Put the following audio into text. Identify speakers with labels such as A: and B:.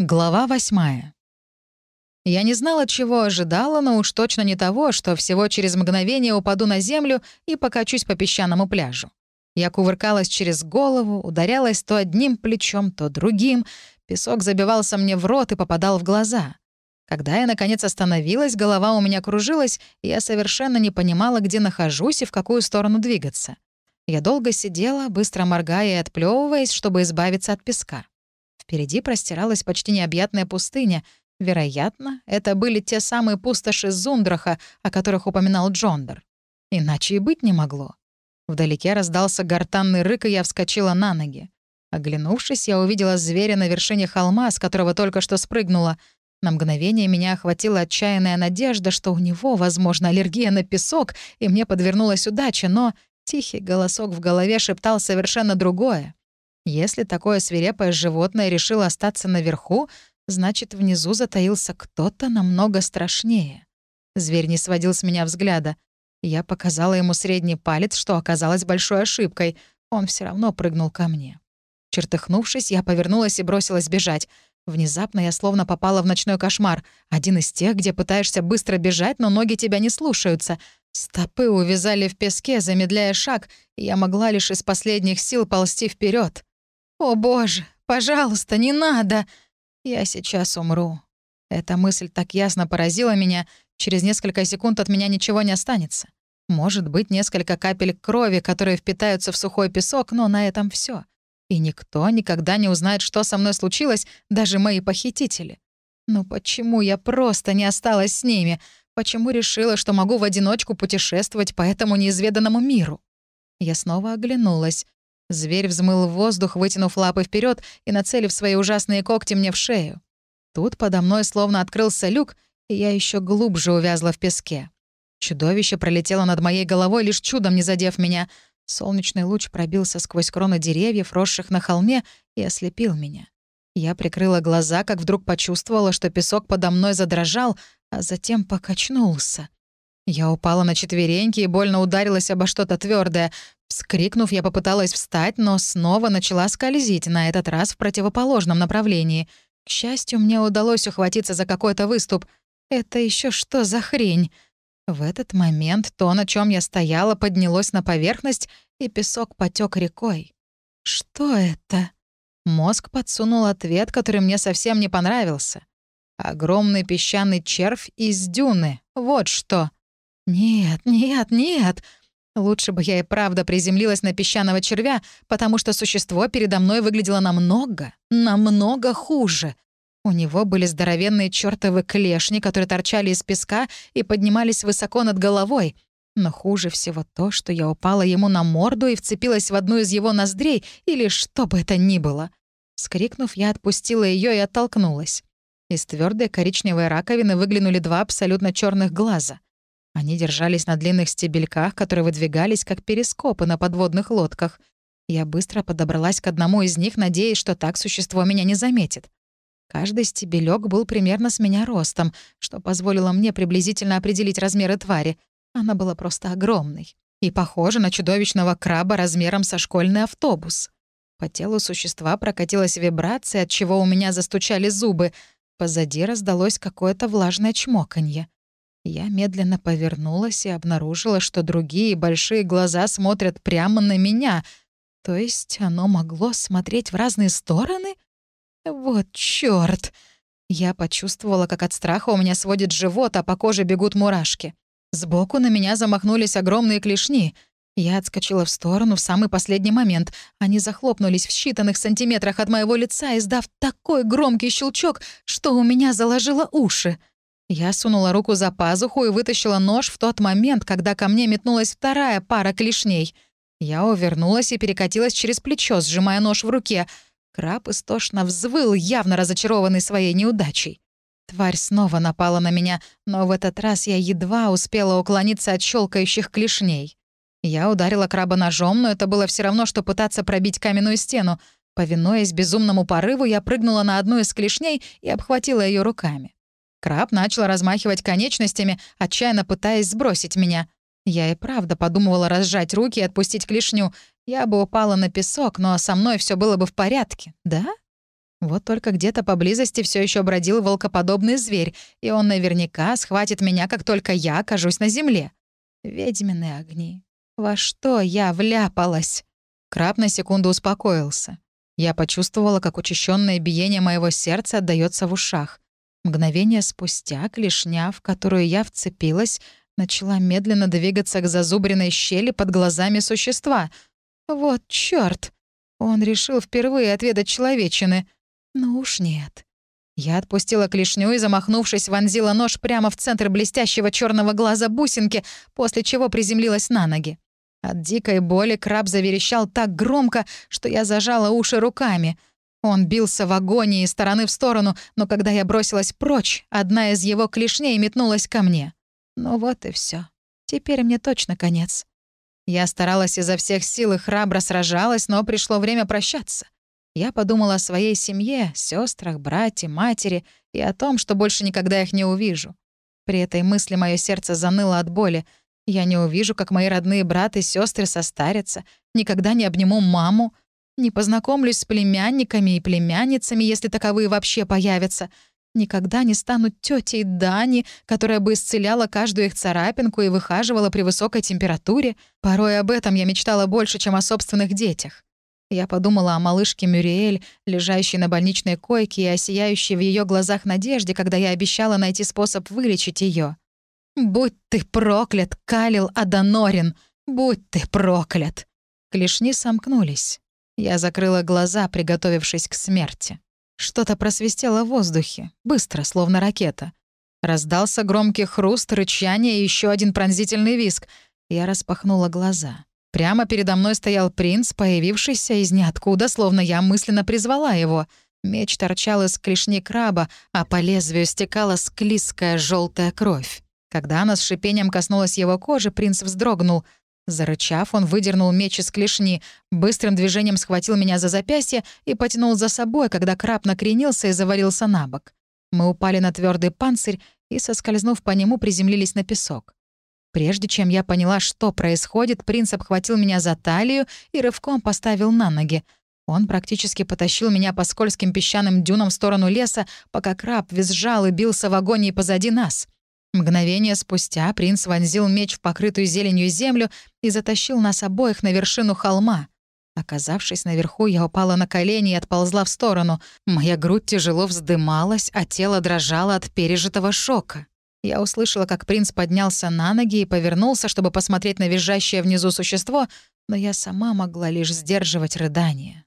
A: Глава восьмая. Я не знала, чего ожидала, но уж точно не того, что всего через мгновение упаду на землю и покачусь по песчаному пляжу. Я кувыркалась через голову, ударялась то одним плечом, то другим. Песок забивался мне в рот и попадал в глаза. Когда я, наконец, остановилась, голова у меня кружилась, и я совершенно не понимала, где нахожусь и в какую сторону двигаться. Я долго сидела, быстро моргая и отплевываясь, чтобы избавиться от песка. Впереди простиралась почти необъятная пустыня. Вероятно, это были те самые пустоши Зундраха, о которых упоминал Джондер. Иначе и быть не могло. Вдалеке раздался гортанный рык, и я вскочила на ноги. Оглянувшись, я увидела зверя на вершине холма, с которого только что спрыгнула. На мгновение меня охватила отчаянная надежда, что у него, возможно, аллергия на песок, и мне подвернулась удача, но тихий голосок в голове шептал совершенно другое. Если такое свирепое животное решило остаться наверху, значит, внизу затаился кто-то намного страшнее. Зверь не сводил с меня взгляда. Я показала ему средний палец, что оказалось большой ошибкой. Он все равно прыгнул ко мне. Чертыхнувшись, я повернулась и бросилась бежать. Внезапно я словно попала в ночной кошмар. Один из тех, где пытаешься быстро бежать, но ноги тебя не слушаются. Стопы увязали в песке, замедляя шаг, и я могла лишь из последних сил ползти вперед. «О боже, пожалуйста, не надо! Я сейчас умру». Эта мысль так ясно поразила меня, через несколько секунд от меня ничего не останется. Может быть, несколько капель крови, которые впитаются в сухой песок, но на этом все. И никто никогда не узнает, что со мной случилось, даже мои похитители. Ну почему я просто не осталась с ними? Почему решила, что могу в одиночку путешествовать по этому неизведанному миру? Я снова оглянулась. Зверь взмыл в воздух, вытянув лапы вперед и нацелив свои ужасные когти мне в шею. Тут подо мной словно открылся люк, и я еще глубже увязла в песке. Чудовище пролетело над моей головой, лишь чудом не задев меня. Солнечный луч пробился сквозь кроны деревьев, росших на холме, и ослепил меня. Я прикрыла глаза, как вдруг почувствовала, что песок подо мной задрожал, а затем покачнулся. Я упала на четвереньки и больно ударилась обо что-то твердое. Вскрикнув, я попыталась встать, но снова начала скользить, на этот раз в противоположном направлении. К счастью, мне удалось ухватиться за какой-то выступ. Это еще что за хрень? В этот момент то, на чем я стояла, поднялось на поверхность, и песок потек рекой. Что это? Мозг подсунул ответ, который мне совсем не понравился. Огромный песчаный червь из дюны. Вот что. Нет, нет, нет. Лучше бы я и правда приземлилась на песчаного червя, потому что существо передо мной выглядело намного, намного хуже. У него были здоровенные чертовы клешни, которые торчали из песка и поднимались высоко над головой. Но хуже всего то, что я упала ему на морду и вцепилась в одну из его ноздрей, или что бы это ни было. Скрикнув, я отпустила ее и оттолкнулась. Из твердой коричневой раковины выглянули два абсолютно черных глаза. Они держались на длинных стебельках, которые выдвигались, как перископы на подводных лодках. Я быстро подобралась к одному из них, надеясь, что так существо меня не заметит. Каждый стебелек был примерно с меня ростом, что позволило мне приблизительно определить размеры твари. Она была просто огромной и похожа на чудовищного краба размером со школьный автобус. По телу существа прокатилась вибрация, от чего у меня застучали зубы. Позади раздалось какое-то влажное чмоканье. Я медленно повернулась и обнаружила, что другие большие глаза смотрят прямо на меня. То есть оно могло смотреть в разные стороны? Вот чёрт! Я почувствовала, как от страха у меня сводит живот, а по коже бегут мурашки. Сбоку на меня замахнулись огромные клешни. Я отскочила в сторону в самый последний момент. Они захлопнулись в считанных сантиметрах от моего лица, издав такой громкий щелчок, что у меня заложило уши. Я сунула руку за пазуху и вытащила нож в тот момент, когда ко мне метнулась вторая пара клешней. Я увернулась и перекатилась через плечо, сжимая нож в руке. Краб истошно взвыл, явно разочарованный своей неудачей. Тварь снова напала на меня, но в этот раз я едва успела уклониться от щелкающих клешней. Я ударила краба ножом, но это было все равно, что пытаться пробить каменную стену. Повинуясь безумному порыву, я прыгнула на одну из клешней и обхватила ее руками. Краб начал размахивать конечностями, отчаянно пытаясь сбросить меня. Я и правда подумывала разжать руки и отпустить клешню. Я бы упала на песок, но со мной все было бы в порядке, да? Вот только где-то поблизости все еще бродил волкоподобный зверь, и он наверняка схватит меня, как только я окажусь на земле. Ведьмины огни. Во что я вляпалась? Краб на секунду успокоился. Я почувствовала, как учащенное биение моего сердца отдаётся в ушах. Мгновение спустя клешня, в которую я вцепилась, начала медленно двигаться к зазубренной щели под глазами существа. Вот чёрт! Он решил впервые отведать человечины. Ну уж нет. Я отпустила клешню и, замахнувшись, вонзила нож прямо в центр блестящего черного глаза бусинки, после чего приземлилась на ноги. От дикой боли краб заверещал так громко, что я зажала уши руками. Он бился в агонии из стороны в сторону, но когда я бросилась прочь, одна из его клешней метнулась ко мне. Ну вот и все. Теперь мне точно конец. Я старалась изо всех сил и храбро сражалась, но пришло время прощаться. Я подумала о своей семье, сестрах, брате, матери и о том, что больше никогда их не увижу. При этой мысли мое сердце заныло от боли. Я не увижу, как мои родные брат и сестры состарятся, никогда не обниму маму, не познакомлюсь с племянниками и племянницами, если таковые вообще появятся — никогда не станут тетей Дани, которая бы исцеляла каждую их царапинку и выхаживала при высокой температуре. Порой об этом я мечтала больше, чем о собственных детях. Я подумала о малышке Мюриэль, лежащей на больничной койке и о сияющей в ее глазах надежде, когда я обещала найти способ вылечить ее. «Будь ты проклят, Калил Аданорин! Будь ты проклят!» Клешни сомкнулись. Я закрыла глаза, приготовившись к смерти. Что-то просвистело в воздухе, быстро, словно ракета. Раздался громкий хруст, рычание и еще один пронзительный виск. Я распахнула глаза. Прямо передо мной стоял принц, появившийся из ниоткуда, словно я мысленно призвала его. Меч торчал из клешни краба, а по лезвию стекала склизкая желтая кровь. Когда она с шипением коснулась его кожи, принц вздрогнул — Зарычав, он выдернул меч из клешни, быстрым движением схватил меня за запястье и потянул за собой, когда краб накренился и завалился на бок. Мы упали на твердый панцирь и, соскользнув по нему, приземлились на песок. Прежде чем я поняла, что происходит, принц обхватил меня за талию и рывком поставил на ноги. Он практически потащил меня по скользким песчаным дюнам в сторону леса, пока краб визжал и бился в агонии позади нас. Мгновение спустя принц вонзил меч в покрытую зеленью землю и затащил нас обоих на вершину холма. Оказавшись наверху, я упала на колени и отползла в сторону. Моя грудь тяжело вздымалась, а тело дрожало от пережитого шока. Я услышала, как принц поднялся на ноги и повернулся, чтобы посмотреть на визжащее внизу существо, но я сама могла лишь сдерживать рыдание.